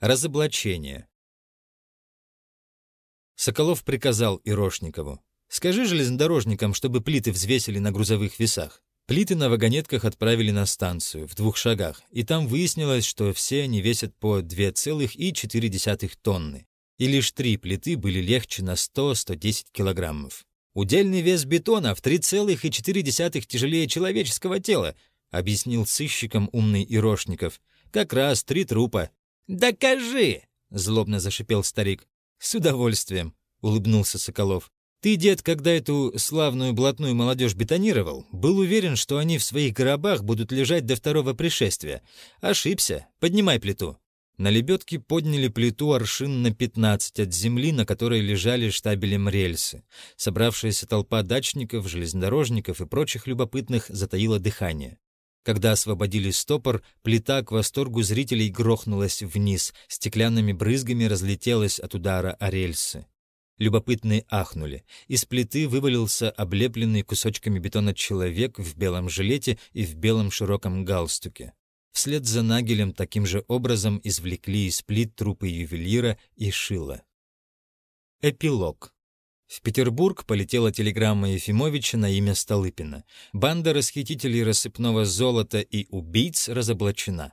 Разоблачение. Соколов приказал Ирошникову. «Скажи железнодорожникам, чтобы плиты взвесили на грузовых весах». Плиты на вагонетках отправили на станцию, в двух шагах, и там выяснилось, что все они весят по 2,4 тонны, и лишь три плиты были легче на 100-110 килограммов. «Удельный вес бетона в 3,4 тяжелее человеческого тела», объяснил сыщикам умный Ирошников. «Как раз три трупа». «Докажи!» — злобно зашипел старик. «С удовольствием», — улыбнулся Соколов. «Ты, дед, когда эту славную блатную молодежь бетонировал, был уверен, что они в своих гробах будут лежать до второго пришествия. Ошибся. Поднимай плиту». На лебедке подняли плиту аршин на 15 от земли, на которой лежали штабелем рельсы. Собравшаяся толпа дачников, железнодорожников и прочих любопытных затаила дыхание. Когда освободили стопор, плита к восторгу зрителей грохнулась вниз, стеклянными брызгами разлетелась от удара о рельсы. Любопытные ахнули. Из плиты вывалился облепленный кусочками бетона человек в белом жилете и в белом широком галстуке. Вслед за Нагелем таким же образом извлекли из плит трупы ювелира и шила. Эпилог. В Петербург полетела телеграмма Ефимовича на имя Столыпина. Банда расхитителей рассыпного золота и убийц разоблачена.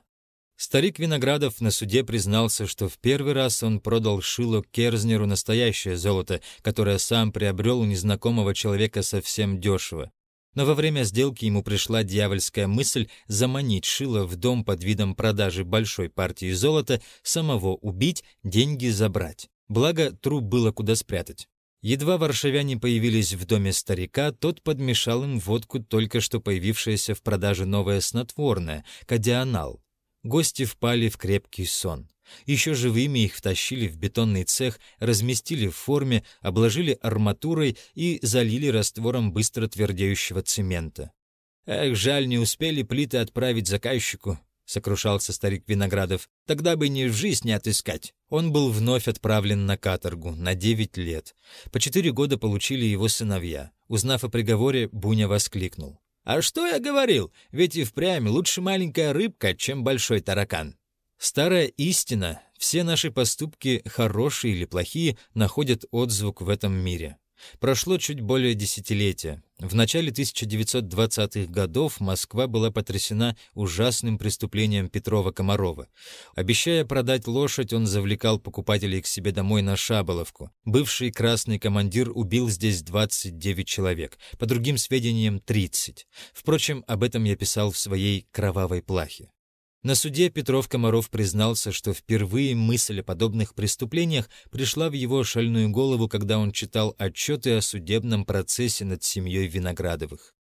Старик Виноградов на суде признался, что в первый раз он продал Шилу Керзнеру настоящее золото, которое сам приобрел у незнакомого человека совсем дешево. Но во время сделки ему пришла дьявольская мысль заманить Шила в дом под видом продажи большой партии золота, самого убить, деньги забрать. Благо, труп было куда спрятать. Едва варшавяне появились в доме старика, тот подмешал им водку только что появившееся в продаже новое снотворное — кадианал. Гости впали в крепкий сон. Еще живыми их втащили в бетонный цех, разместили в форме, обложили арматурой и залили раствором быстро твердеющего цемента. Эх, жаль, не успели плиты отправить заказчику. — сокрушался старик Виноградов, — «тогда бы ни в жизнь не отыскать». Он был вновь отправлен на каторгу на девять лет. По четыре года получили его сыновья. Узнав о приговоре, Буня воскликнул. «А что я говорил? Ведь и впрямь лучше маленькая рыбка, чем большой таракан». Старая истина, все наши поступки, хорошие или плохие, находят отзвук в этом мире. Прошло чуть более десятилетия. В начале 1920-х годов Москва была потрясена ужасным преступлением Петрова-Комарова. Обещая продать лошадь, он завлекал покупателей к себе домой на Шаболовку. Бывший красный командир убил здесь 29 человек, по другим сведениям 30. Впрочем, об этом я писал в своей «Кровавой плахе». На суде Петров Комаров признался, что впервые мысль о подобных преступлениях пришла в его шальную голову, когда он читал отчеты о судебном процессе над семьей Виноградовых.